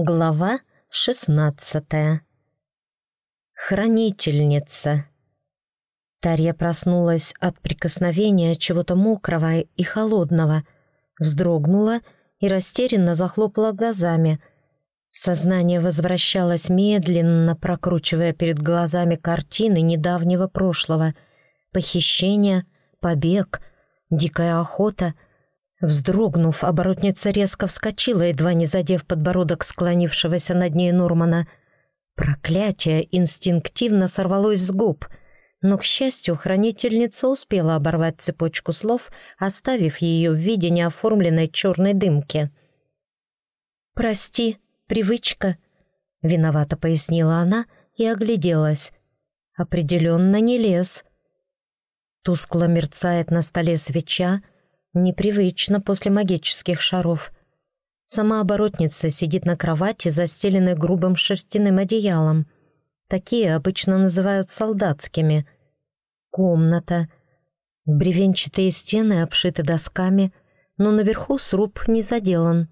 Глава шестнадцатая. Хранительница. Тарья проснулась от прикосновения чего-то мокрого и холодного, вздрогнула и растерянно захлопала глазами. Сознание возвращалось медленно, прокручивая перед глазами картины недавнего прошлого. Похищение, побег, дикая охота — Вздрогнув, оборотница резко вскочила, едва не задев подбородок склонившегося над ней Нормана. Проклятие инстинктивно сорвалось с губ, но, к счастью, хранительница успела оборвать цепочку слов, оставив ее в виде неоформленной черной дымки. «Прости, привычка», — виновато пояснила она и огляделась. «Определенно не лес». Тускло мерцает на столе свеча, — Непривычно после магических шаров. Сама оборотница сидит на кровати, застеленной грубым шерстяным одеялом. Такие обычно называют солдатскими. Комната. Бревенчатые стены обшиты досками, но наверху сруб не заделан.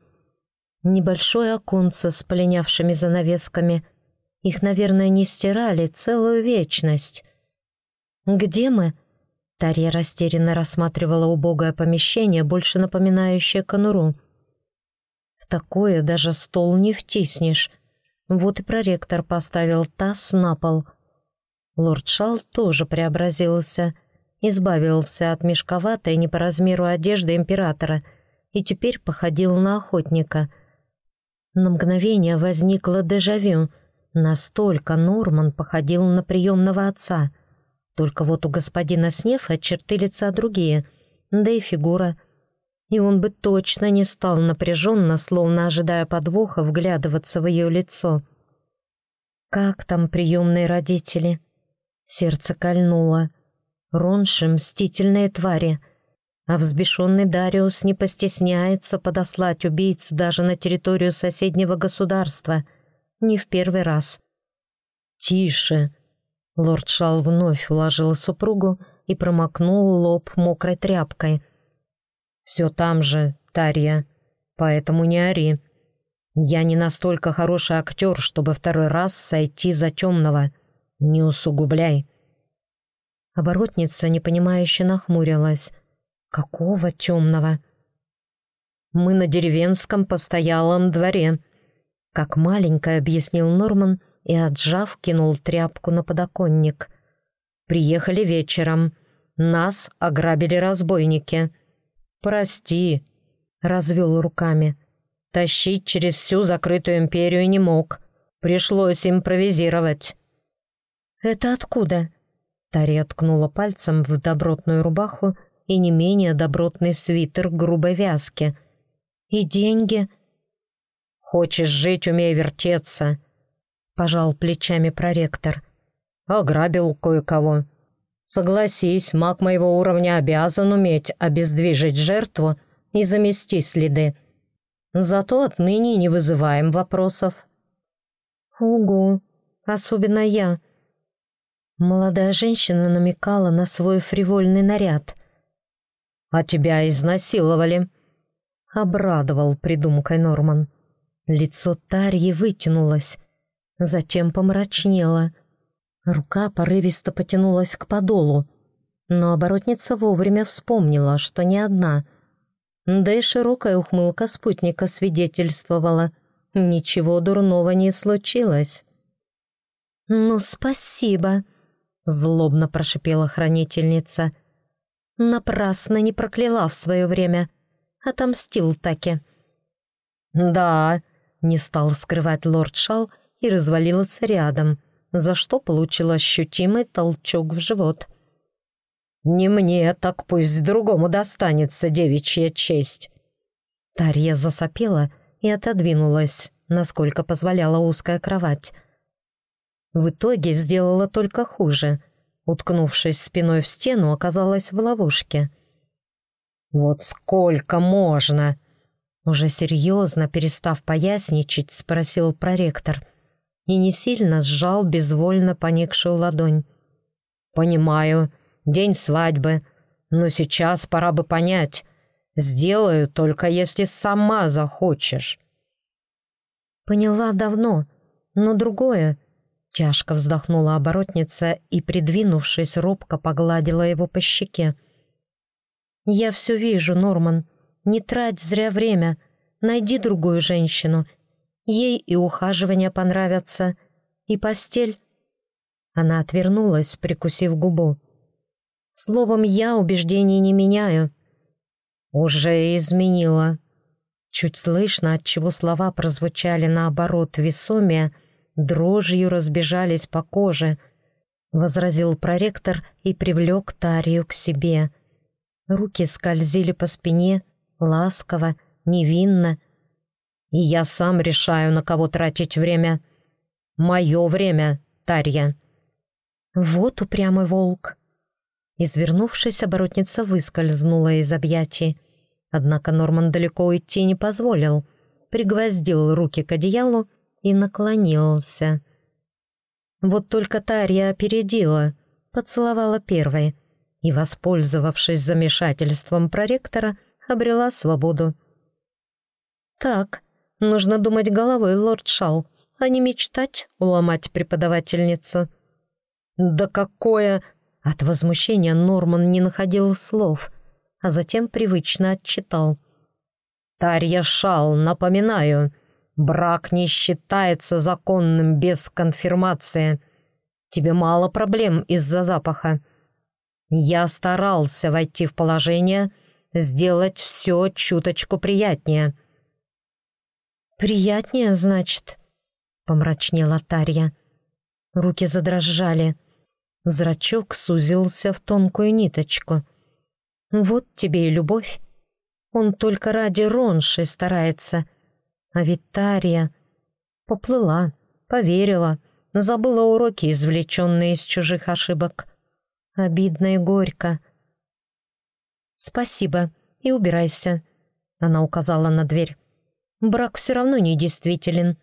Небольшое оконце с полинявшими занавесками. Их, наверное, не стирали целую вечность. «Где мы?» Тарья растерянно рассматривала убогое помещение, больше напоминающее конуру. В такое даже стол не втиснешь. Вот и проректор поставил таз на пол. Лорд Шал тоже преобразился, избавился от мешковатой не по размеру одежды императора и теперь походил на охотника. На мгновение возникло дежавю. Настолько Норман походил на приемного отца — только вот у господина Снефа черты лица другие, да и фигура. И он бы точно не стал напряженно, словно ожидая подвоха, вглядываться в ее лицо. «Как там приемные родители?» Сердце кольнуло. Ронши — мстительные твари. А взбешенный Дариус не постесняется подослать убийц даже на территорию соседнего государства. Не в первый раз. «Тише!» Лорд Шал вновь уложил супругу и промокнул лоб мокрой тряпкой. «Все там же, Тарья, поэтому не ори. Я не настолько хороший актер, чтобы второй раз сойти за темного. Не усугубляй». Оборотница непонимающе нахмурилась. «Какого темного?» «Мы на деревенском постоялом дворе», — как маленькая объяснил Норман, — и, отжав, кинул тряпку на подоконник. «Приехали вечером. Нас ограбили разбойники». «Прости», — развел руками. «Тащить через всю закрытую империю не мог. Пришлось импровизировать». «Это откуда?» Тария ткнула пальцем в добротную рубаху и не менее добротный свитер грубой вязки. «И деньги?» «Хочешь жить, умей вертеться», пожал плечами проректор. «Ограбил кое-кого. Согласись, маг моего уровня обязан уметь обездвижить жертву и замести следы. Зато отныне не вызываем вопросов». «Угу, особенно я». Молодая женщина намекала на свой фривольный наряд. «А тебя изнасиловали», — обрадовал придумкой Норман. Лицо Тарьи вытянулось, затем помрачнела. Рука порывисто потянулась к подолу, но оборотница вовремя вспомнила, что не одна. Да и широкая ухмылка спутника свидетельствовала. Ничего дурного не случилось. «Ну, спасибо», — злобно прошипела хранительница. «Напрасно не прокляла в свое время. Отомстил таки». «Да», — не стал скрывать лорд Шал, — и развалилась рядом, за что получил ощутимый толчок в живот. «Не мне, так пусть другому достанется девичья честь». Тарья засопела и отодвинулась, насколько позволяла узкая кровать. В итоге сделала только хуже. Уткнувшись спиной в стену, оказалась в ловушке. «Вот сколько можно?» Уже серьезно, перестав поясничать, спросил проректор и не сильно сжал безвольно поникшую ладонь. «Понимаю, день свадьбы, но сейчас пора бы понять. Сделаю только, если сама захочешь». Поняла давно, но другое. Тяжко вздохнула оборотница и, придвинувшись, робко погладила его по щеке. «Я все вижу, Норман. Не трать зря время. Найди другую женщину. Ей и ухаживания понравятся, и постель». Она отвернулась, прикусив губу. «Словом, я убеждений не меняю». «Уже изменила». Чуть слышно, отчего слова прозвучали наоборот весомее, дрожью разбежались по коже, возразил проректор и привлек Тарию к себе. Руки скользили по спине, ласково, невинно. И я сам решаю, на кого тратить время. Мое время, Тарья. Вот упрямый волк. Извернувшись, оборотница выскользнула из объятий. Однако Норман далеко уйти не позволил, пригвоздил руки к одеялу и наклонился. Вот только Тарья опередила, поцеловала первой и, воспользовавшись замешательством проректора, обрела свободу. «Так, нужно думать головой, лорд Шал, а не мечтать уломать преподавательницу». «Да какое...» От возмущения Норман не находил слов, а затем привычно отчитал. «Тарья Шал, напоминаю, брак не считается законным без конфирмации. Тебе мало проблем из-за запаха. Я старался войти в положение, сделать все чуточку приятнее». «Приятнее, значит?» — помрачнела Тарья. Руки задрожали. Зрачок сузился в тонкую ниточку. «Вот тебе и любовь. Он только ради Ронши старается. А ведь Тарья поплыла, поверила, забыла уроки, извлеченные из чужих ошибок. Обидно и горько. «Спасибо, и убирайся», — она указала на дверь. «Брак все равно недействителен.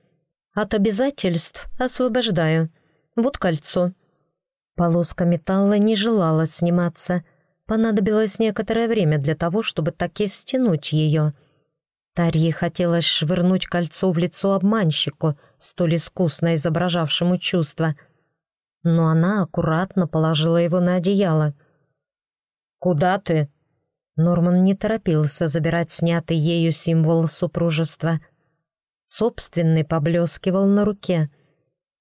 От обязательств освобождаю. Вот кольцо». Полоска металла не желала сниматься. Понадобилось некоторое время для того, чтобы таки стянуть ее. Тарье хотелось швырнуть кольцо в лицо обманщику, столь искусно изображавшему чувства. Но она аккуратно положила его на одеяло. «Куда ты?» Норман не торопился забирать снятый ею символ супружества. Собственный поблескивал на руке.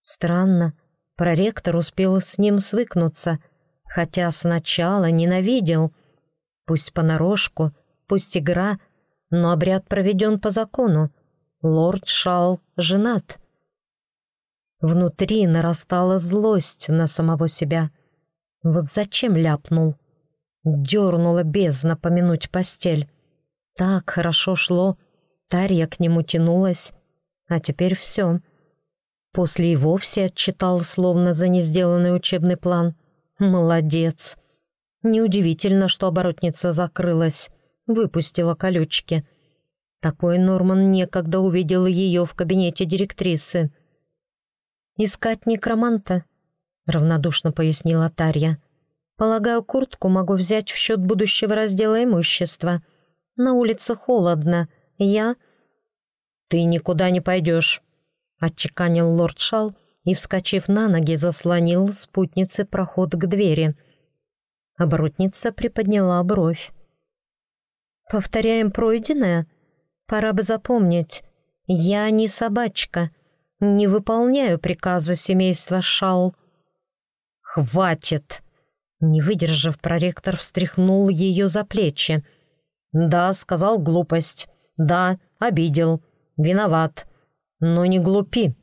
Странно, Проректор успел с ним свыкнуться, хотя сначала ненавидел. Пусть понарошку, пусть игра, но обряд проведен по закону. Лорд Шал женат. Внутри нарастала злость на самого себя. Вот зачем ляпнул? Дернула бездна помянуть постель. Так хорошо шло, Тарья к нему тянулась, а теперь все — После и вовсе отчитал, словно за несделанный учебный план. Молодец. Неудивительно, что оборотница закрылась, выпустила колючки. Такой Норман некогда увидел ее в кабинете директрисы. «Искать некроманта?» — равнодушно пояснила Тарья. «Полагаю, куртку могу взять в счет будущего раздела имущества. На улице холодно. Я...» «Ты никуда не пойдешь», отчеканил лорд Шал и, вскочив на ноги, заслонил спутнице проход к двери. Оборотница приподняла бровь. «Повторяем пройденное? Пора бы запомнить. Я не собачка, не выполняю приказы семейства Шал». «Хватит!» Не выдержав, проректор встряхнул ее за плечи. «Да, сказал глупость. Да, обидел. Виноват но не глупи».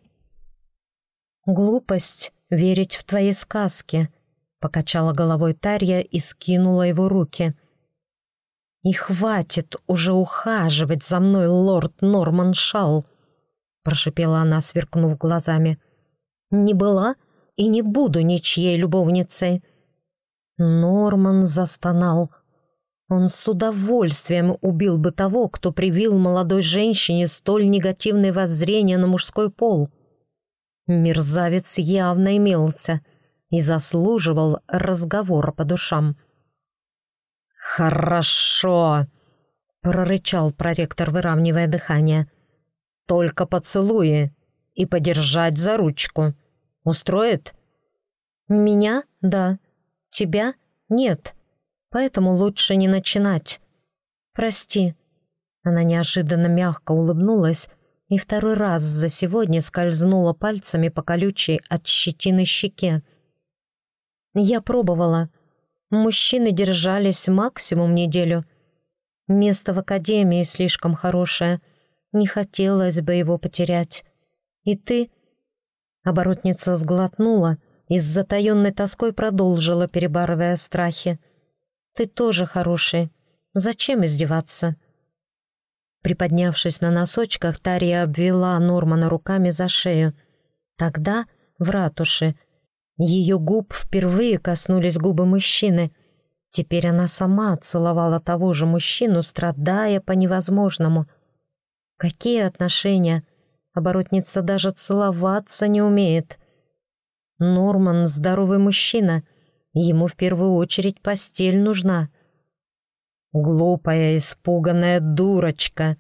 «Глупость — верить в твои сказки», — покачала головой Тарья и скинула его руки. «И хватит уже ухаживать за мной, лорд Норман Шалл», — прошипела она, сверкнув глазами. «Не была и не буду ничьей любовницей». Норман застонал. Он с удовольствием убил бы того, кто привил молодой женщине столь негативное воззрение на мужской пол. Мерзавец явно имелся и заслуживал разговора по душам. «Хорошо!» — прорычал проректор, выравнивая дыхание. Только поцелуи и подержать за ручку. Устроит?» «Меня? Да. Тебя? Нет. Поэтому лучше не начинать. Прости». Она неожиданно мягко улыбнулась и второй раз за сегодня скользнула пальцами по колючей от щетины щеке. Я пробовала. Мужчины держались максимум неделю. Место в академии слишком хорошее. Не хотелось бы его потерять. И ты... Оборотница сглотнула и с затаенной тоской продолжила, перебарывая страхи. «Ты тоже хороший. Зачем издеваться?» Приподнявшись на носочках, Тария обвела Нормана руками за шею. Тогда, в ратуше, ее губ впервые коснулись губы мужчины. Теперь она сама целовала того же мужчину, страдая по невозможному. Какие отношения? Оборотница даже целоваться не умеет. Норман — здоровый мужчина. Ему в первую очередь постель нужна — «Глупая, испуганная дурочка!»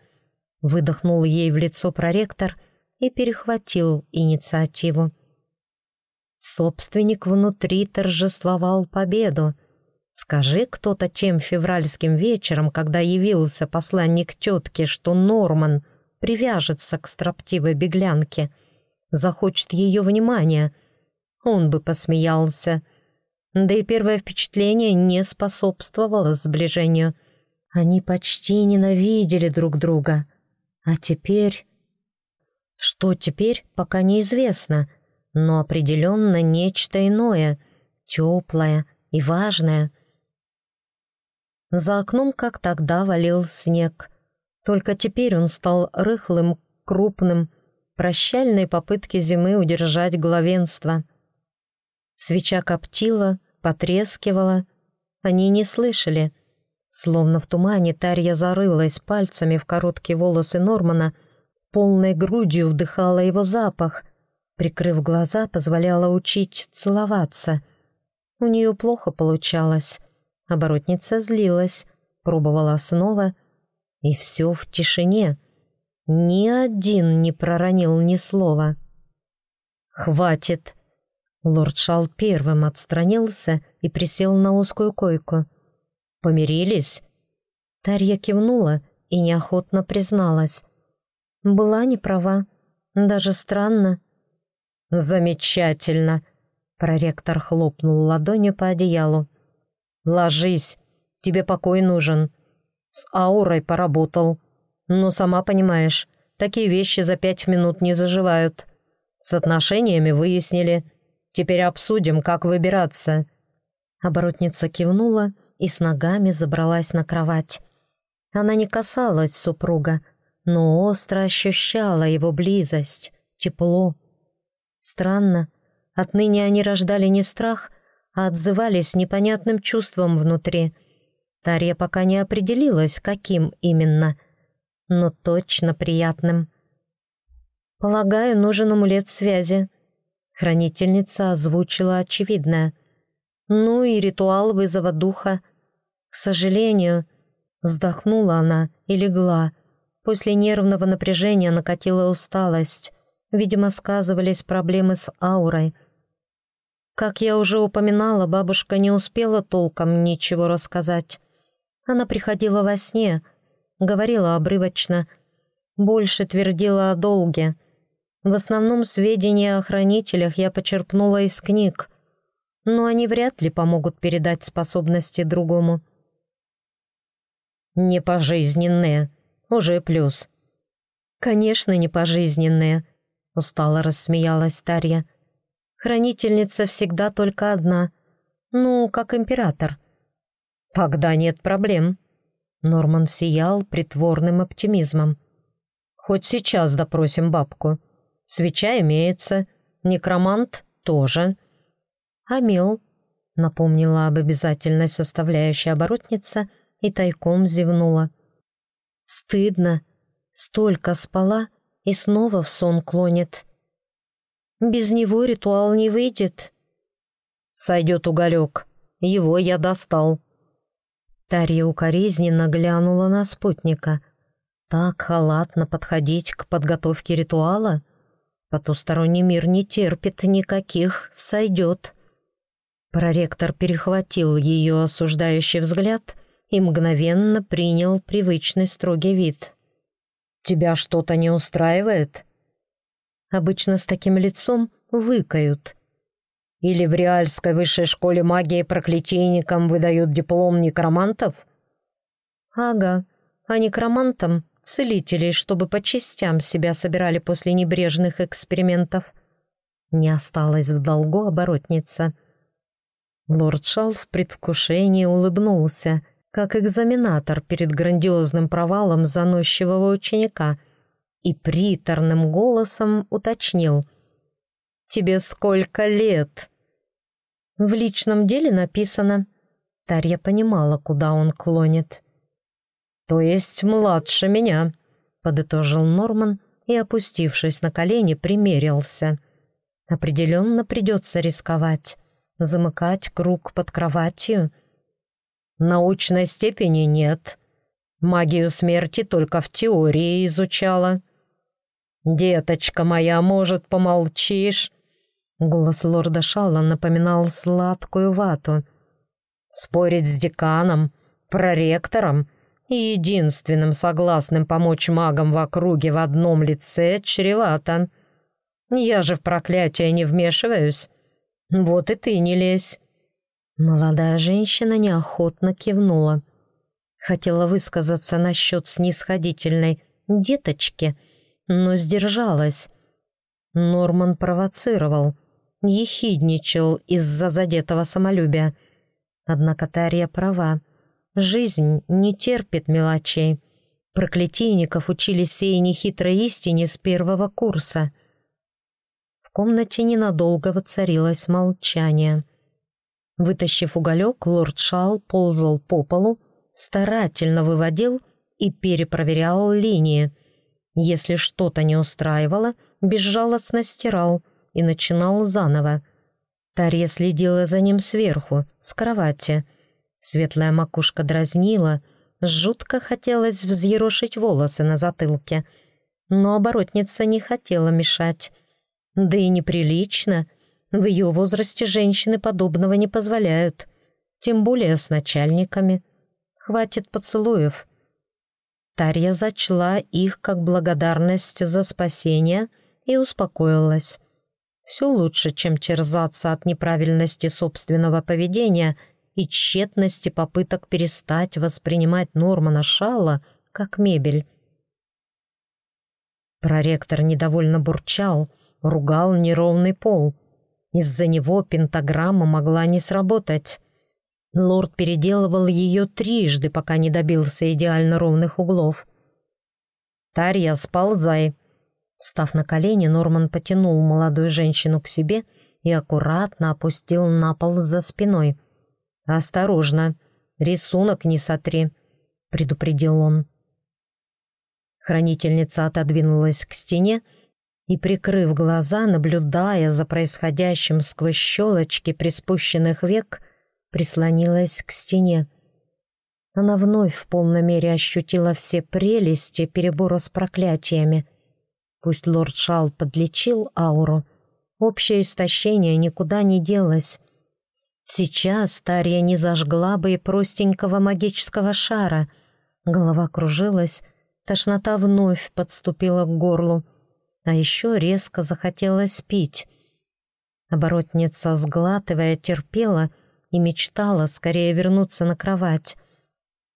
Выдохнул ей в лицо проректор и перехватил инициативу. Собственник внутри торжествовал победу. Скажи кто-то тем февральским вечером, когда явился посланник тетки, что Норман привяжется к строптивой беглянке, захочет ее внимания, он бы посмеялся — да и первое впечатление не способствовало сближению. Они почти ненавидели друг друга. А теперь... Что теперь, пока неизвестно, но определенно нечто иное, теплое и важное. За окном, как тогда, валил снег. Только теперь он стал рыхлым, крупным, прощальной попытки зимы удержать главенство — Свеча коптила, потрескивала. Они не слышали. Словно в тумане Тарья зарылась пальцами в короткие волосы Нормана, полной грудью вдыхала его запах. Прикрыв глаза, позволяла учить целоваться. У нее плохо получалось. Оборотница злилась, пробовала снова, и все в тишине. Ни один не проронил ни слова. «Хватит!» Лорд Шал первым отстранился и присел на узкую койку. «Помирились?» Тарья кивнула и неохотно призналась. «Была не права. Даже странно». «Замечательно!» Проректор хлопнул ладонью по одеялу. «Ложись, тебе покой нужен. С аурой поработал. Но сама понимаешь, такие вещи за пять минут не заживают. С отношениями выяснили». Теперь обсудим, как выбираться». Оборотница кивнула и с ногами забралась на кровать. Она не касалась супруга, но остро ощущала его близость, тепло. Странно, отныне они рождали не страх, а отзывались непонятным чувством внутри. Тарья пока не определилась, каким именно, но точно приятным. «Полагаю, нужен амулет связи», Хранительница озвучила очевидное. Ну и ритуал вызова духа. К сожалению, вздохнула она и легла. После нервного напряжения накатила усталость. Видимо, сказывались проблемы с аурой. Как я уже упоминала, бабушка не успела толком ничего рассказать. Она приходила во сне, говорила обрывочно, больше твердила о долге — в основном сведения о хранителях я почерпнула из книг, но они вряд ли помогут передать способности другому. «Не пожизненные, уже плюс». «Конечно, не пожизненные», — устало рассмеялась Тарья. «Хранительница всегда только одна. Ну, как император». «Тогда нет проблем». Норман сиял притворным оптимизмом. «Хоть сейчас допросим бабку». Свеча имеется, некромант тоже. Амел, напомнила об обязательной составляющей оборотница и тайком зевнула. Стыдно. Столько спала и снова в сон клонит. Без него ритуал не выйдет. Сойдет уголек. Его я достал. Тарья укоризненно глянула на спутника. Так халатно подходить к подготовке ритуала? Потусторонний мир не терпит никаких, сойдет. Проректор перехватил ее осуждающий взгляд и мгновенно принял привычный строгий вид. «Тебя что-то не устраивает?» Обычно с таким лицом выкают. Или в Реальской высшей школе магии проклятийникам выдают диплом некромантов? Ага, а некромантам — целителей, чтобы по частям себя собирали после небрежных экспериментов. Не осталось в долгу оборотница. Лорд Шал в предвкушении улыбнулся, как экзаменатор перед грандиозным провалом заносчивого ученика — и приторным голосом уточнил. «Тебе сколько лет?» В личном деле написано. Тарья понимала, куда он клонит. «То есть младше меня», — подытожил Норман и, опустившись на колени, примерился. «Определенно придется рисковать, замыкать круг под кроватью». «Научной степени нет. Магию смерти только в теории изучала». «Деточка моя, может, помолчишь?» Голос лорда Шалла напоминал сладкую вату. «Спорить с деканом, проректором и единственным согласным помочь магам в округе в одном лице чревато. Я же в проклятие не вмешиваюсь. Вот и ты не лезь». Молодая женщина неохотно кивнула. Хотела высказаться насчет снисходительной «деточки», но сдержалась. Норман провоцировал, ехидничал из-за задетого самолюбия. Однако Тария права. Жизнь не терпит мелочей. Проклятийников учились сей нехитрой истине с первого курса. В комнате ненадолго воцарилось молчание. Вытащив уголек, лорд Шал ползал по полу, старательно выводил и перепроверял линии — если что-то не устраивало, безжалостно стирал и начинал заново. Тарья следила за ним сверху, с кровати. Светлая макушка дразнила, жутко хотелось взъерошить волосы на затылке. Но оборотница не хотела мешать. Да и неприлично. В ее возрасте женщины подобного не позволяют. Тем более с начальниками. Хватит поцелуев. Тарья зачла их как благодарность за спасение и успокоилась. Все лучше, чем терзаться от неправильности собственного поведения и тщетности попыток перестать воспринимать Нормана Шалла как мебель. Проректор недовольно бурчал, ругал неровный пол. Из-за него пентаграмма могла не сработать. Лорд переделывал ее трижды, пока не добился идеально ровных углов. «Тарья, сползай!» Встав на колени, Норман потянул молодую женщину к себе и аккуратно опустил на пол за спиной. «Осторожно! Рисунок не сотри!» — предупредил он. Хранительница отодвинулась к стене и, прикрыв глаза, наблюдая за происходящим сквозь щелочки приспущенных век, прислонилась к стене. Она вновь в полной мере ощутила все прелести перебора с проклятиями. Пусть лорд Шал подлечил ауру, общее истощение никуда не делось. Сейчас Тарья не зажгла бы и простенького магического шара. Голова кружилась, тошнота вновь подступила к горлу, а еще резко захотелось пить. Оборотница, сглатывая, терпела и мечтала скорее вернуться на кровать.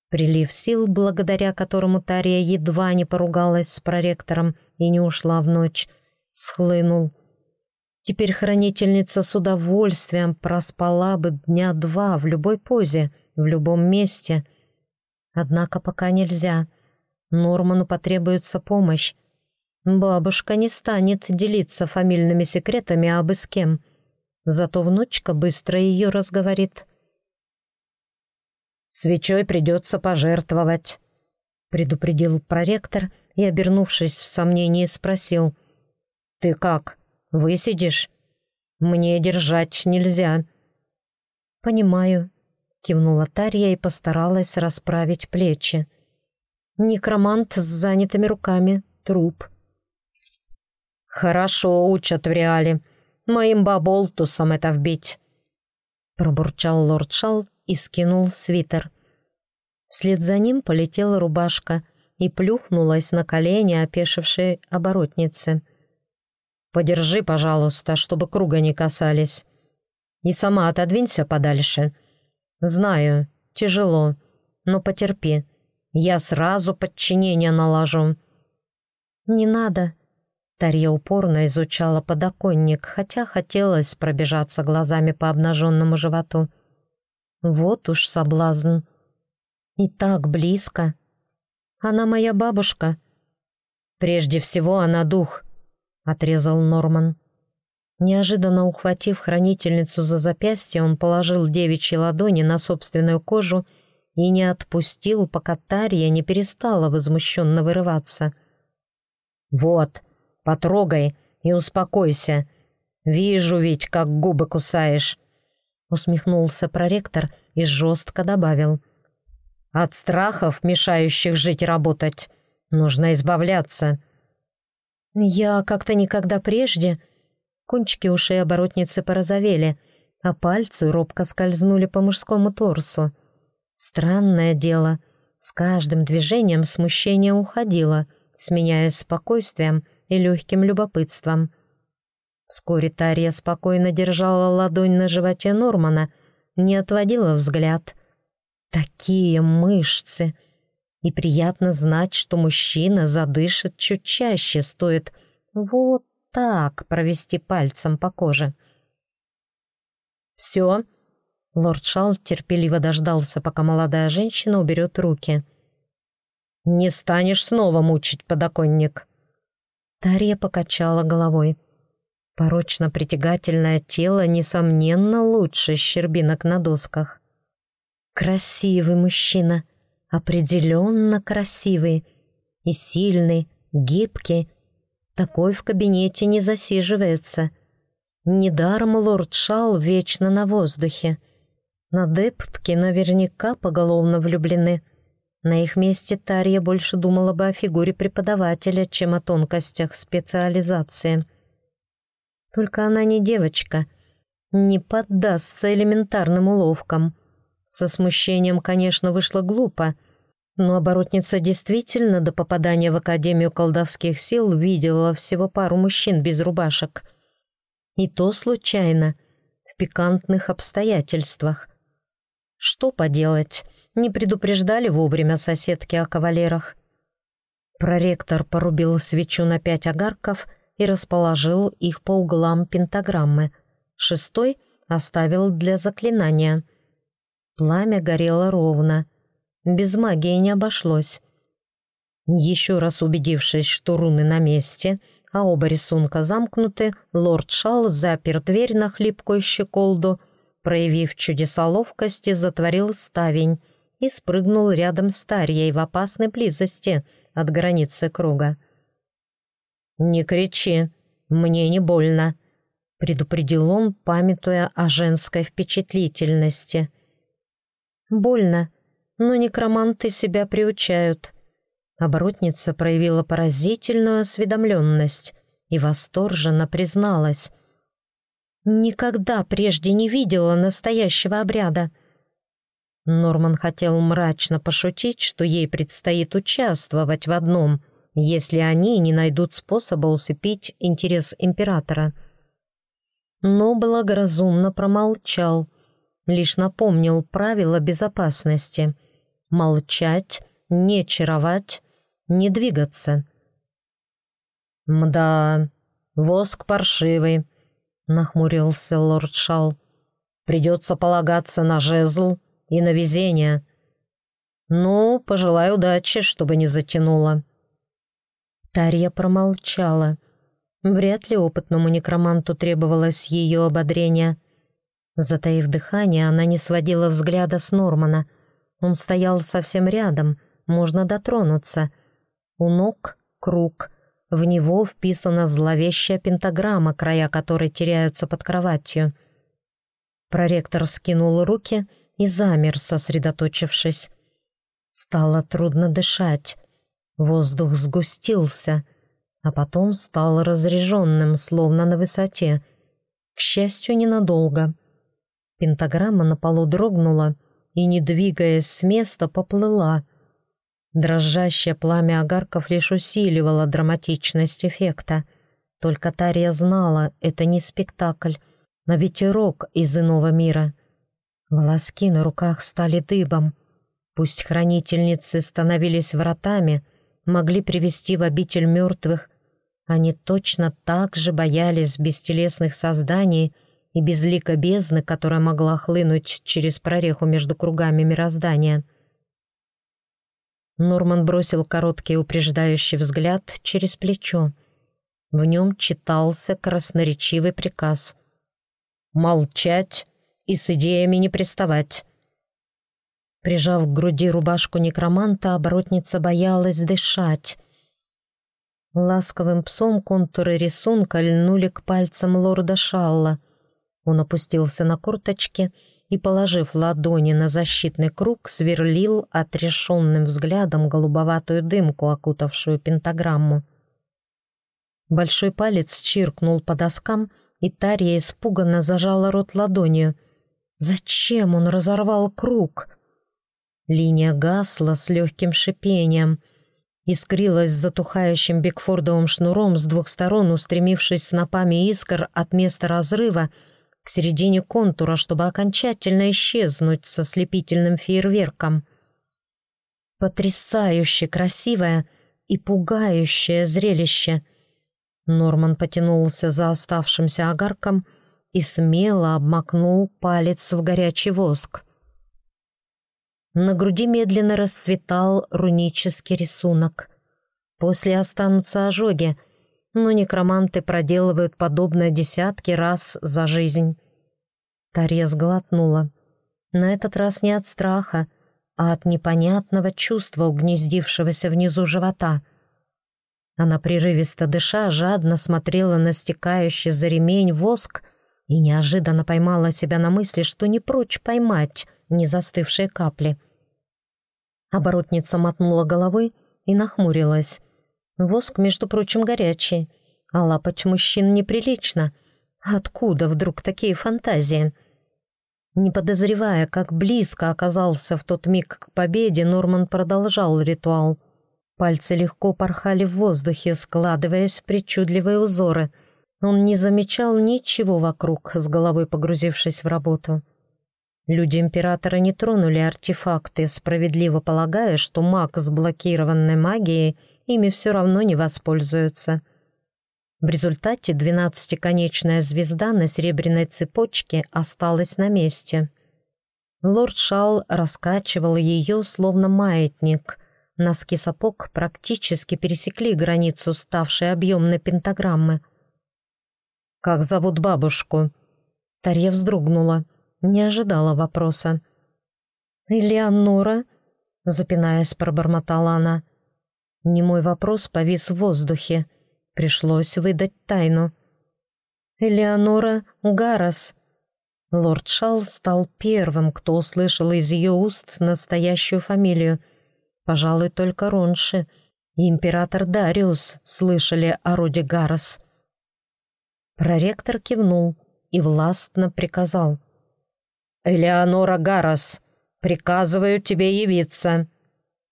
Прилив сил, благодаря которому Тария едва не поругалась с проректором и не ушла в ночь, схлынул. Теперь хранительница с удовольствием проспала бы дня два в любой позе, в любом месте. Однако пока нельзя. Норману потребуется помощь. Бабушка не станет делиться фамильными секретами абы с кем — Зато внучка быстро ее разговорит. «Свечой придется пожертвовать», — предупредил проректор и, обернувшись в сомнении, спросил. «Ты как, высидишь? Мне держать нельзя». «Понимаю», — кивнула Тарья и постаралась расправить плечи. Некромант с занятыми руками, труп. «Хорошо учат в реале. Моим баболтусом это вбить!» Пробурчал лорд Шал и скинул свитер. Вслед за ним полетела рубашка и плюхнулась на колени опешившей оборотницы. «Подержи, пожалуйста, чтобы круга не касались. И сама отодвинься подальше. Знаю, тяжело, но потерпи. Я сразу подчинение наложу». «Не надо». Тарья упорно изучала подоконник, хотя хотелось пробежаться глазами по обнаженному животу. Вот уж соблазн. И так близко. Она моя бабушка. Прежде всего она дух, отрезал Норман. Неожиданно ухватив хранительницу за запястье, он положил девичьи ладони на собственную кожу и не отпустил, пока Тарья не перестала возмущенно вырываться. «Вот, потрогай и успокойся. Вижу ведь, как губы кусаешь», — усмехнулся проректор и жестко добавил. «От страхов, мешающих жить и работать, нужно избавляться». «Я как-то никогда прежде...» Кончики ушей оборотницы порозовели, а пальцы робко скользнули по мужскому торсу. Странное дело, с каждым движением смущение уходило, сменяясь спокойствием и легким любопытством. Вскоре Тария спокойно держала ладонь на животе Нормана, не отводила взгляд. Такие мышцы! И приятно знать, что мужчина задышит чуть чаще, стоит вот так провести пальцем по коже. «Все?» Лорд Шал терпеливо дождался, пока молодая женщина уберет руки. «Не станешь снова мучить подоконник?» Тарья покачала головой. Порочно притягательное тело, несомненно, лучше щербинок на досках. Красивый мужчина, определенно красивый и сильный, гибкий, такой в кабинете не засиживается. Недаром лорд Шал вечно на воздухе. Адептки наверняка поголовно влюблены. На их месте Тарья больше думала бы о фигуре преподавателя, чем о тонкостях специализации. Только она не девочка, не поддастся элементарным уловкам. Со смущением, конечно, вышло глупо — но оборотница действительно до попадания в Академию колдовских сил видела всего пару мужчин без рубашек. И то случайно, в пикантных обстоятельствах. Что поделать, не предупреждали вовремя соседки о кавалерах. Проректор порубил свечу на пять огарков и расположил их по углам пентаграммы. Шестой оставил для заклинания. Пламя горело ровно — без магии не обошлось. Еще раз убедившись, что руны на месте, а оба рисунка замкнуты, лорд Шал запер дверь на хлипкую щеколду, проявив чудеса ловкости, затворил ставень и спрыгнул рядом с Тарьей в опасной близости от границы круга. «Не кричи, мне не больно», — предупредил он, памятуя о женской впечатлительности. «Больно», но некроманты себя приучают. Оборотница проявила поразительную осведомленность и восторженно призналась. «Никогда прежде не видела настоящего обряда». Норман хотел мрачно пошутить, что ей предстоит участвовать в одном, если они не найдут способа усыпить интерес императора. Но благоразумно промолчал, лишь напомнил правила безопасности — молчать, не чаровать, не двигаться. «Мда, воск паршивый», — нахмурился лорд Шал. «Придется полагаться на жезл и на везение. Ну, пожелаю удачи, чтобы не затянуло». Тарья промолчала. Вряд ли опытному некроманту требовалось ее ободрение. Затаив дыхание, она не сводила взгляда с Нормана — он стоял совсем рядом, можно дотронуться. У ног — круг. В него вписана зловещая пентаграмма, края которой теряются под кроватью. Проректор скинул руки и замер, сосредоточившись. Стало трудно дышать. Воздух сгустился, а потом стал разреженным, словно на высоте. К счастью, ненадолго. Пентаграмма на полу дрогнула и, не двигаясь с места, поплыла. Дрожащее пламя огарков лишь усиливало драматичность эффекта. Только Тария знала, это не спектакль, а ветерок из иного мира. Волоски на руках стали дыбом. Пусть хранительницы становились вратами, могли привести в обитель мертвых, они точно так же боялись бестелесных созданий и безлика бездны, которая могла хлынуть через прореху между кругами мироздания. Норман бросил короткий упреждающий взгляд через плечо. В нем читался красноречивый приказ. «Молчать и с идеями не приставать». Прижав к груди рубашку некроманта, оборотница боялась дышать. Ласковым псом контуры рисунка льнули к пальцам лорда Шалла. Он опустился на корточки и, положив ладони на защитный круг, сверлил отрешенным взглядом голубоватую дымку, окутавшую пентаграмму. Большой палец чиркнул по доскам, и Тарья испуганно зажала рот ладонью. «Зачем он разорвал круг?» Линия гасла с легким шипением — искрилась затухающим бигфордовым шнуром с двух сторон, устремившись снопами искр от места разрыва к середине контура, чтобы окончательно исчезнуть со слепительным фейерверком. Потрясающе красивое и пугающее зрелище. Норман потянулся за оставшимся огарком и смело обмакнул палец в горячий воск. На груди медленно расцветал рунический рисунок. После останутся ожоги, но некроманты проделывают подобное десятки раз за жизнь. Тарья сглотнула. На этот раз не от страха, а от непонятного чувства, угнездившегося внизу живота. Она прерывисто дыша, жадно смотрела на стекающий за ремень воск и неожиданно поймала себя на мысли, что не прочь поймать не застывшие капли. Оборотница мотнула головой и нахмурилась. Воск, между прочим, горячий, а лапать мужчин неприлично. Откуда вдруг такие фантазии? Не подозревая, как близко оказался в тот миг к победе, Норман продолжал ритуал. Пальцы легко порхали в воздухе, складываясь в причудливые узоры. Он не замечал ничего вокруг, с головой погрузившись в работу. Люди Императора не тронули артефакты, справедливо полагая, что маг с блокированной магией ими все равно не воспользуется. В результате двенадцатиконечная звезда на серебряной цепочке осталась на месте. Лорд Шал раскачивал ее, словно маятник. Носки сапог практически пересекли границу ставшей объемной пентаграммы. «Как зовут бабушку?» Тарья вздрогнула. Не ожидала вопроса. «Элеонора?» — запинаясь, пробормотала она. Немой вопрос повис в воздухе. Пришлось выдать тайну. «Элеонора Гарас». Лорд Шал стал первым, кто услышал из ее уст настоящую фамилию. Пожалуй, только Ронши и император Дариус слышали о роде Гарас. Проректор кивнул и властно приказал. «Элеонора Гарас, приказываю тебе явиться.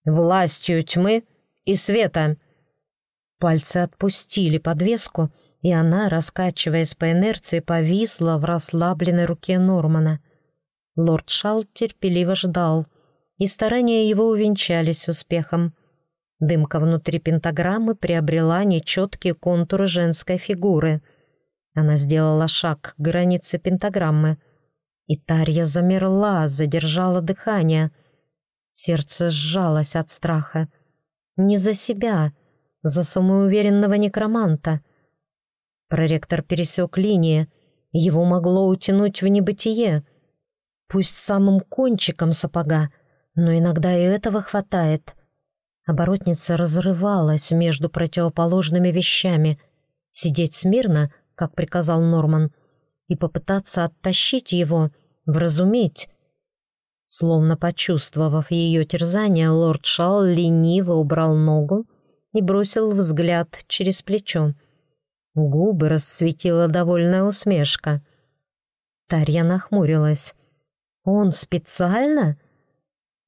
Властью тьмы и света». Пальцы отпустили подвеску, и она, раскачиваясь по инерции, повисла в расслабленной руке Нормана. Лорд Шал терпеливо ждал, и старания его увенчались успехом. Дымка внутри пентаграммы приобрела нечеткие контуры женской фигуры. Она сделала шаг к границе пентаграммы — и Тарья замерла, задержала дыхание. Сердце сжалось от страха. Не за себя, за самоуверенного некроманта. Проректор пересек линии. Его могло утянуть в небытие. Пусть самым кончиком сапога, но иногда и этого хватает. Оборотница разрывалась между противоположными вещами. Сидеть смирно, как приказал Норман, и попытаться оттащить его — вразуметь. Словно почувствовав ее терзание, лорд Шал лениво убрал ногу и бросил взгляд через плечо. Губы расцветила довольная усмешка. Тарья нахмурилась. «Он специально?»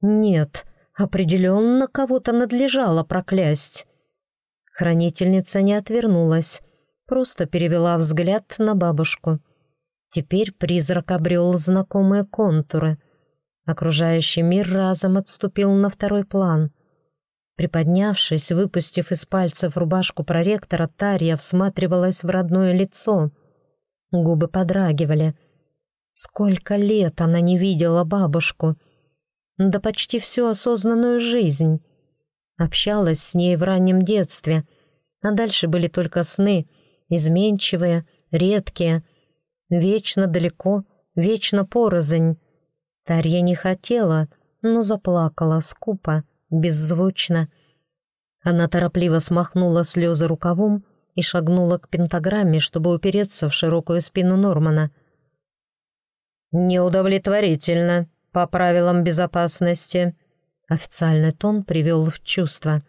«Нет, определенно кого-то надлежало проклясть». Хранительница не отвернулась, просто перевела взгляд на бабушку. Теперь призрак обрел знакомые контуры. Окружающий мир разом отступил на второй план. Приподнявшись, выпустив из пальцев рубашку проректора, Тарья всматривалась в родное лицо. Губы подрагивали. Сколько лет она не видела бабушку. Да почти всю осознанную жизнь. Общалась с ней в раннем детстве, а дальше были только сны, изменчивые, редкие, вечно далеко, вечно порознь. Тарья не хотела, но заплакала скупо, беззвучно. Она торопливо смахнула слезы рукавом и шагнула к пентаграмме, чтобы упереться в широкую спину Нормана. «Неудовлетворительно, по правилам безопасности», Официальный тон привел в чувство.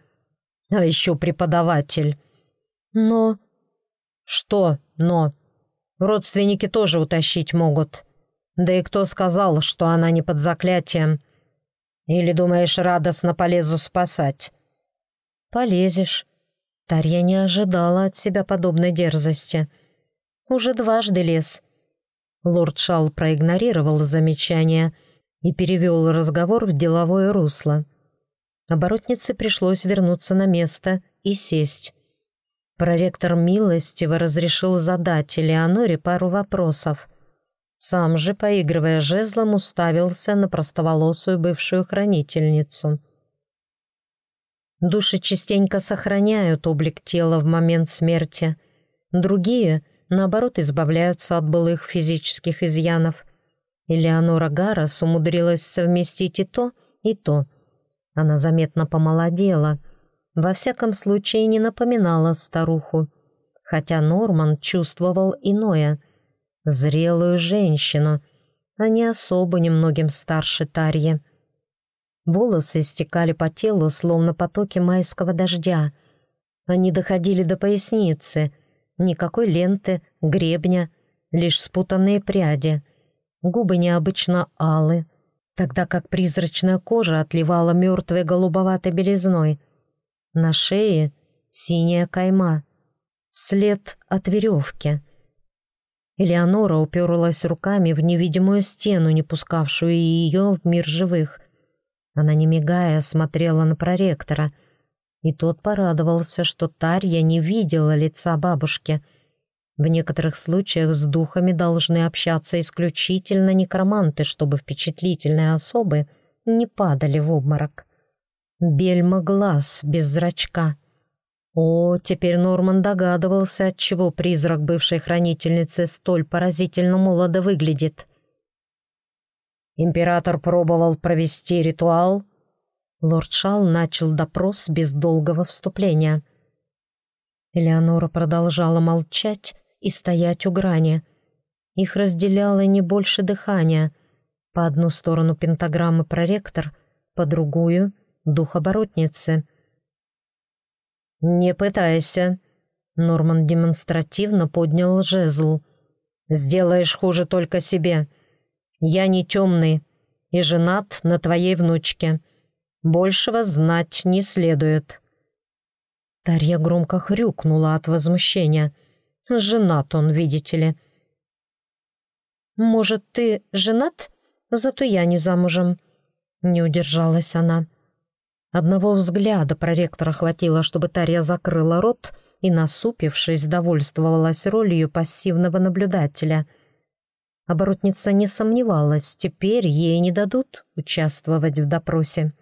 «А еще преподаватель». «Но...» «Что «но»?» Родственники тоже утащить могут. Да и кто сказал, что она не под заклятием? Или думаешь, радостно полезу спасать?» «Полезешь». Тарья не ожидала от себя подобной дерзости. «Уже дважды лез». Лорд Шал проигнорировал замечание — и перевел разговор в деловое русло. Оборотнице пришлось вернуться на место и сесть. Проректор милостиво разрешил задать Элеоноре пару вопросов. Сам же, поигрывая жезлом, уставился на простоволосую бывшую хранительницу. Души частенько сохраняют облик тела в момент смерти. Другие, наоборот, избавляются от былых физических изъянов. Элеонора Гарас умудрилась совместить и то, и то. Она заметно помолодела. Во всяком случае, не напоминала старуху. Хотя Норман чувствовал иное. Зрелую женщину, а не особо немногим старше Тарьи. Волосы стекали по телу, словно потоки майского дождя. Они доходили до поясницы. Никакой ленты, гребня, лишь спутанные пряди — губы необычно алы, тогда как призрачная кожа отливала мертвой голубоватой белизной. На шее синяя кайма, след от веревки. Элеонора уперлась руками в невидимую стену, не пускавшую ее в мир живых. Она, не мигая, смотрела на проректора, и тот порадовался, что Тарья не видела лица бабушки — в некоторых случаях с духами должны общаться исключительно некроманты, чтобы впечатлительные особы не падали в обморок. Бельма глаз без зрачка. О, теперь Норман догадывался, отчего призрак бывшей хранительницы столь поразительно молодо выглядит. Император пробовал провести ритуал. Лорд Шал начал допрос без долгого вступления. Элеонора продолжала молчать, и стоять у грани. Их разделяло не больше дыхания. По одну сторону пентаграммы проректор, по другую — дух оборотницы. «Не пытайся», — Норман демонстративно поднял жезл. «Сделаешь хуже только себе. Я не темный и женат на твоей внучке. Большего знать не следует». Тарья громко хрюкнула от возмущения — Женат он, видите ли. «Может, ты женат? Зато я не замужем». Не удержалась она. Одного взгляда проректора хватило, чтобы Тарья закрыла рот и, насупившись, довольствовалась ролью пассивного наблюдателя. Оборотница не сомневалась, теперь ей не дадут участвовать в допросе.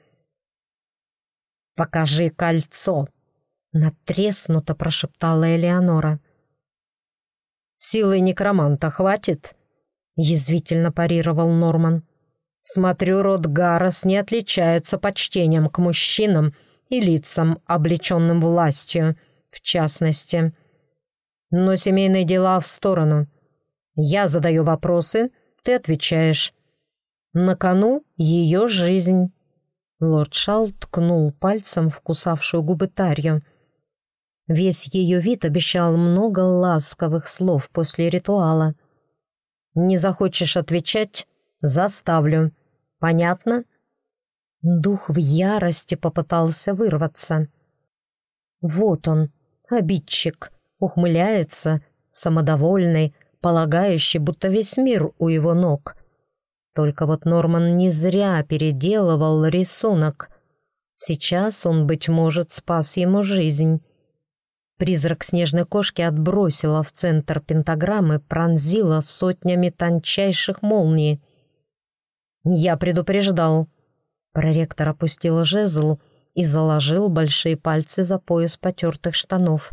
«Покажи кольцо!» — натреснуто прошептала Элеонора. Силы некроманта хватит?» — язвительно парировал Норман. «Смотрю, род Гаррес не отличается почтением к мужчинам и лицам, облеченным властью, в частности. Но семейные дела в сторону. Я задаю вопросы, ты отвечаешь. На кону ее жизнь». Лорд Шал ткнул пальцем в кусавшую губы Тарью. Весь ее вид обещал много ласковых слов после ритуала. «Не захочешь отвечать? Заставлю. Понятно?» Дух в ярости попытался вырваться. Вот он, обидчик, ухмыляется, самодовольный, полагающий, будто весь мир у его ног. Только вот Норман не зря переделывал рисунок. Сейчас он, быть может, спас ему жизнь. Призрак снежной кошки отбросила в центр пентаграммы, пронзила сотнями тончайших молний. «Я предупреждал». Проректор опустил жезл и заложил большие пальцы за пояс потертых штанов.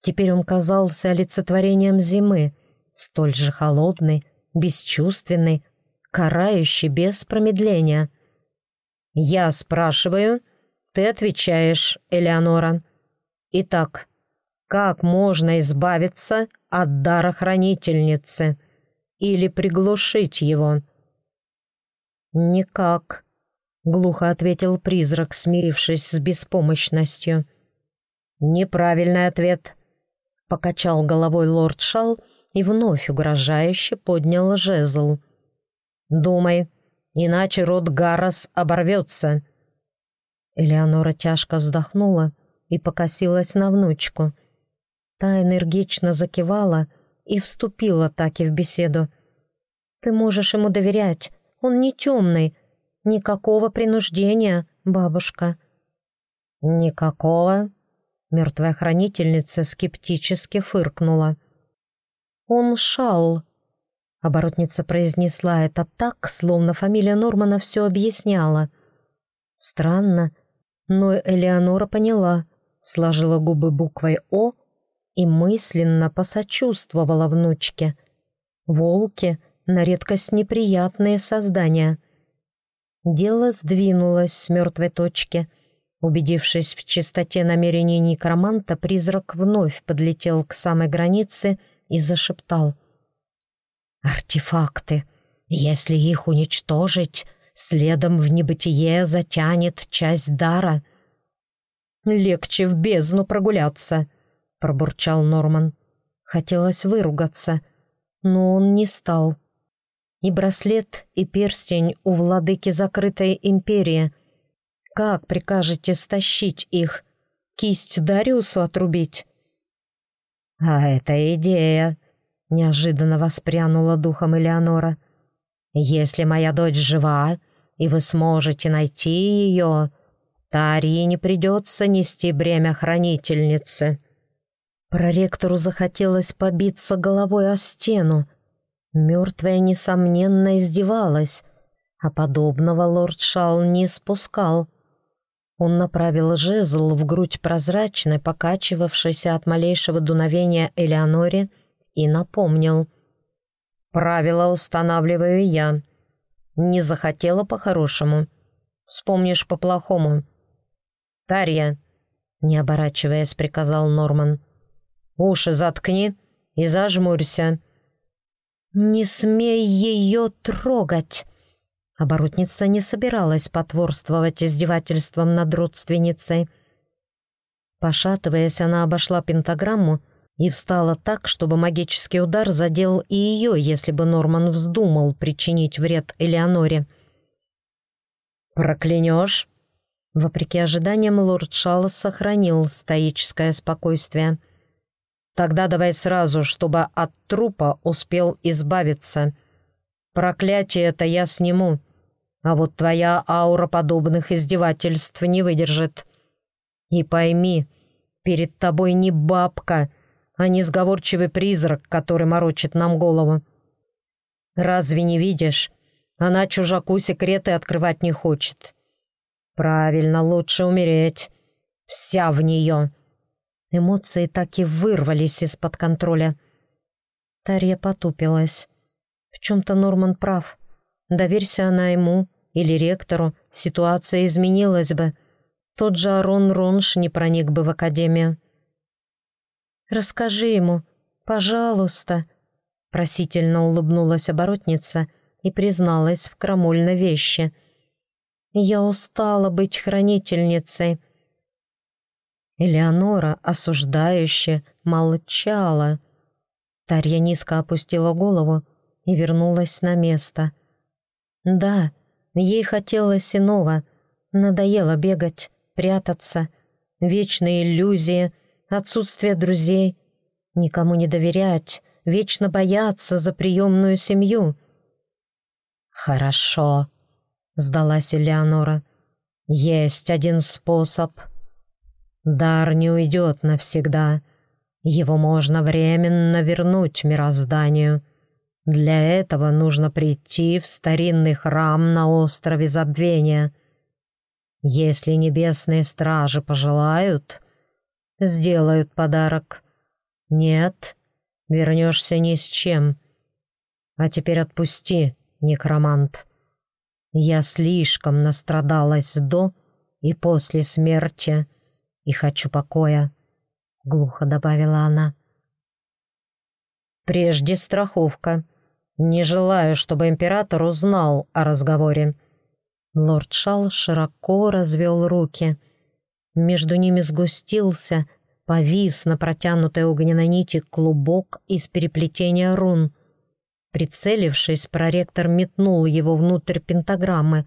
Теперь он казался олицетворением зимы, столь же холодный, бесчувственный, карающий без промедления. «Я спрашиваю, ты отвечаешь, Элеонора. Итак, как можно избавиться от дара хранительницы или приглушить его?» «Никак», — глухо ответил призрак, смирившись с беспомощностью. «Неправильный ответ», — покачал головой лорд Шал и вновь угрожающе поднял жезл. «Думай, иначе род Гаррос оборвется». Элеонора тяжко вздохнула и покосилась на внучку. Та энергично закивала и вступила так и в беседу. «Ты можешь ему доверять, он не темный, «Никакого принуждения, бабушка». «Никакого?» Мертвая хранительница скептически фыркнула. «Он шал», — оборотница произнесла это так, словно фамилия Нормана все объясняла. Странно, но Элеонора поняла, сложила губы буквой «О» и мысленно посочувствовала внучке. Волки — на редкость неприятные создания — Дело сдвинулось с мертвой точки. Убедившись в чистоте намерений некроманта, призрак вновь подлетел к самой границе и зашептал. «Артефакты. Если их уничтожить, следом в небытие затянет часть дара». «Легче в бездну прогуляться», — пробурчал Норман. Хотелось выругаться, но он не стал. И браслет, и перстень у владыки закрытой империи. Как прикажете стащить их? Кисть Дариусу отрубить?» «А это идея!» — неожиданно воспрянула духом Элеонора. «Если моя дочь жива, и вы сможете найти ее, Тарии не придется нести бремя хранительницы». Проректору захотелось побиться головой о стену, Мертвая, несомненно, издевалась, а подобного лорд Шал не спускал. Он направил жезл в грудь прозрачной, покачивавшейся от малейшего дуновения Элеоноре, и напомнил. «Правила устанавливаю я. Не захотела по-хорошему. Вспомнишь по-плохому». «Тарья», — не оборачиваясь, приказал Норман, — «уши заткни и зажмурься». «Не смей ее трогать!» Оборотница не собиралась потворствовать издевательством над родственницей. Пошатываясь, она обошла пентаграмму и встала так, чтобы магический удар задел и ее, если бы Норман вздумал причинить вред Элеоноре. «Проклянешь?» Вопреки ожиданиям, лорд Шаллас сохранил стоическое спокойствие — Тогда давай сразу, чтобы от трупа успел избавиться. Проклятие это я сниму, а вот твоя аура подобных издевательств не выдержит. И пойми, перед тобой не бабка, а несговорчивый призрак, который морочит нам голову. Разве не видишь? Она чужаку секреты открывать не хочет. Правильно, лучше умереть. Вся в нее. Эмоции так и вырвались из-под контроля. Тарья потупилась. В чем-то Норман прав. Доверься она ему или ректору, ситуация изменилась бы. Тот же Арон Ронш не проник бы в академию. «Расскажи ему, пожалуйста», — просительно улыбнулась оборотница и призналась в крамольной вещи. «Я устала быть хранительницей». Элеонора, осуждающе, молчала. Тарья низко опустила голову и вернулась на место. Да, ей хотелось иного. Надоело бегать, прятаться, вечные иллюзии, отсутствие друзей, никому не доверять, вечно бояться за приемную семью. «Хорошо», — сдалась Элеонора. «Есть один способ. Дар не уйдет навсегда. Его можно временно вернуть мирозданию. Для этого нужно прийти в старинный храм на острове Забвения. Если небесные стражи пожелают, сделают подарок. Нет, вернешься ни с чем. А теперь отпусти, некромант. Я слишком настрадалась до и после смерти и хочу покоя», — глухо добавила она. «Прежде страховка. Не желаю, чтобы император узнал о разговоре». Лорд Шал широко развел руки. Между ними сгустился, повис на протянутой огненной нити клубок из переплетения рун. Прицелившись, проректор метнул его внутрь пентаграммы.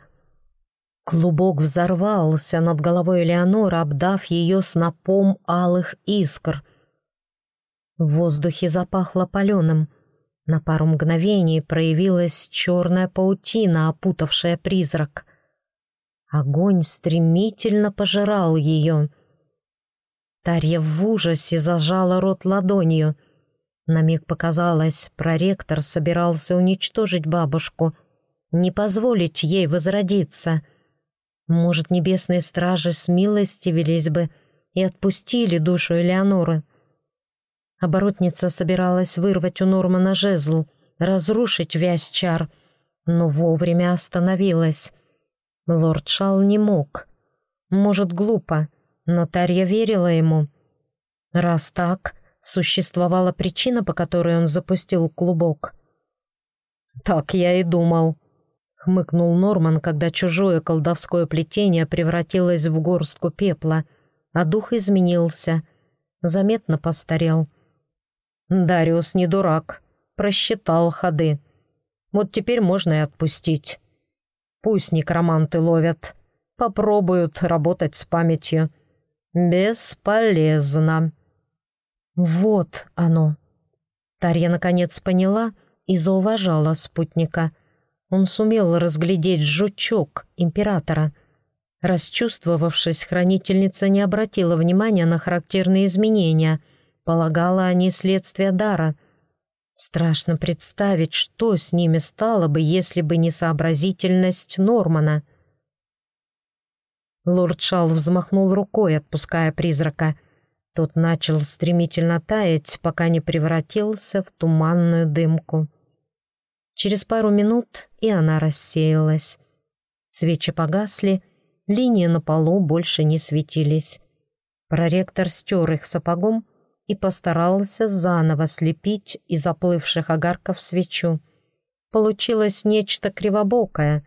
Клубок взорвался над головой Элеонора, обдав ее снопом алых искр. В воздухе запахло паленым. На пару мгновений проявилась черная паутина, опутавшая призрак. Огонь стремительно пожирал ее. Тарья в ужасе зажала рот ладонью. На миг показалось, проректор собирался уничтожить бабушку, не позволить ей возродиться. Может, небесные стражи с милости велись бы и отпустили душу Элеоноры. Оборотница собиралась вырвать у Нормана жезл, разрушить вязь чар, но вовремя остановилась. Лорд Шал не мог. Может, глупо, но Тарья верила ему. Раз так, существовала причина, по которой он запустил клубок. «Так я и думал», — хмыкнул Норман, когда чужое колдовское плетение превратилось в горстку пепла, а дух изменился, заметно постарел. Дариус не дурак, просчитал ходы. Вот теперь можно и отпустить. Пусть некроманты ловят, попробуют работать с памятью. Бесполезно. Вот оно. Тарья наконец поняла и зауважала спутника. Он сумел разглядеть жучок императора. Расчувствовавшись, хранительница не обратила внимания на характерные изменения. Полагала они следствие дара. Страшно представить, что с ними стало бы, если бы не сообразительность Нормана. Лорд Шал взмахнул рукой, отпуская призрака — тот начал стремительно таять, пока не превратился в туманную дымку. Через пару минут и она рассеялась. Свечи погасли, линии на полу больше не светились. Проректор стер их сапогом и постарался заново слепить из заплывших огарков свечу. Получилось нечто кривобокое,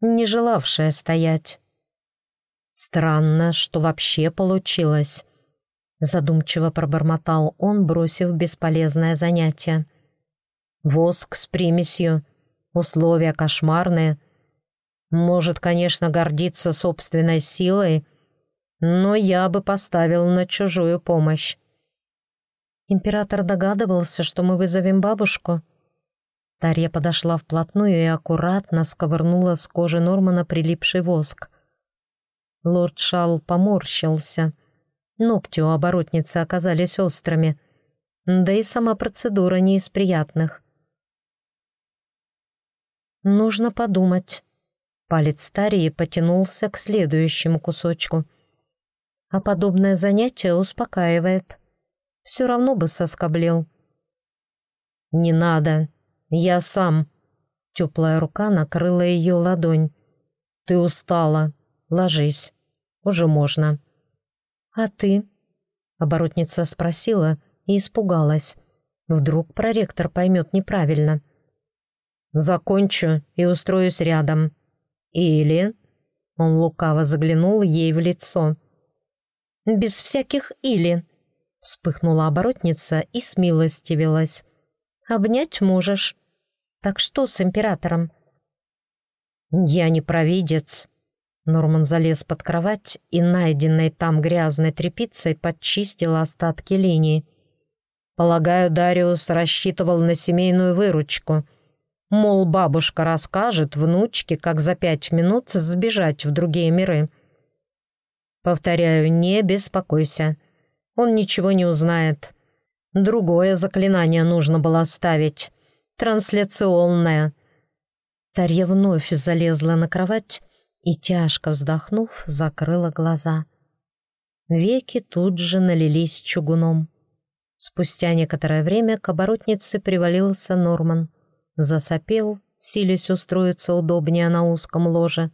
не желавшее стоять. Странно, что вообще получилось. Задумчиво пробормотал он, бросив бесполезное занятие. «Воск с примесью, условия кошмарные. Может, конечно, гордиться собственной силой, но я бы поставил на чужую помощь». Император догадывался, что мы вызовем бабушку. Тарья подошла вплотную и аккуратно сковырнула с кожи Нормана прилипший воск. Лорд Шал поморщился — Ногти у оборотницы оказались острыми, да и сама процедура не из приятных. «Нужно подумать». Палец Тарии потянулся к следующему кусочку. А подобное занятие успокаивает. Все равно бы соскоблил. «Не надо. Я сам». Теплая рука накрыла ее ладонь. «Ты устала. Ложись. Уже можно». «А ты?» — оборотница спросила и испугалась. Вдруг проректор поймет неправильно. «Закончу и устроюсь рядом. Или...» Он лукаво заглянул ей в лицо. без всяких «или». Вспыхнула оборотница и смилостивилась. «Обнять можешь. Так что с императором?» «Я не провидец». Норман залез под кровать и найденной там грязной тряпицей подчистил остатки линии. Полагаю, Дариус рассчитывал на семейную выручку. Мол, бабушка расскажет внучке, как за пять минут сбежать в другие миры. Повторяю, не беспокойся. Он ничего не узнает. Другое заклинание нужно было ставить. Трансляционное. Тарья вновь залезла на кровать и, тяжко вздохнув, закрыла глаза. Веки тут же налились чугуном. Спустя некоторое время к оборотнице привалился Норман. Засопел, силясь устроиться удобнее на узком ложе,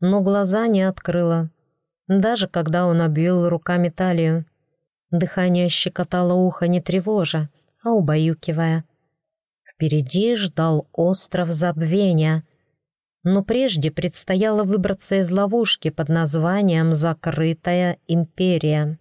но глаза не открыла, даже когда он обвил руками талию. Дыхание щекотало ухо не тревожа, а убаюкивая. Впереди ждал остров забвения, но прежде предстояло выбраться из ловушки под названием «Закрытая империя».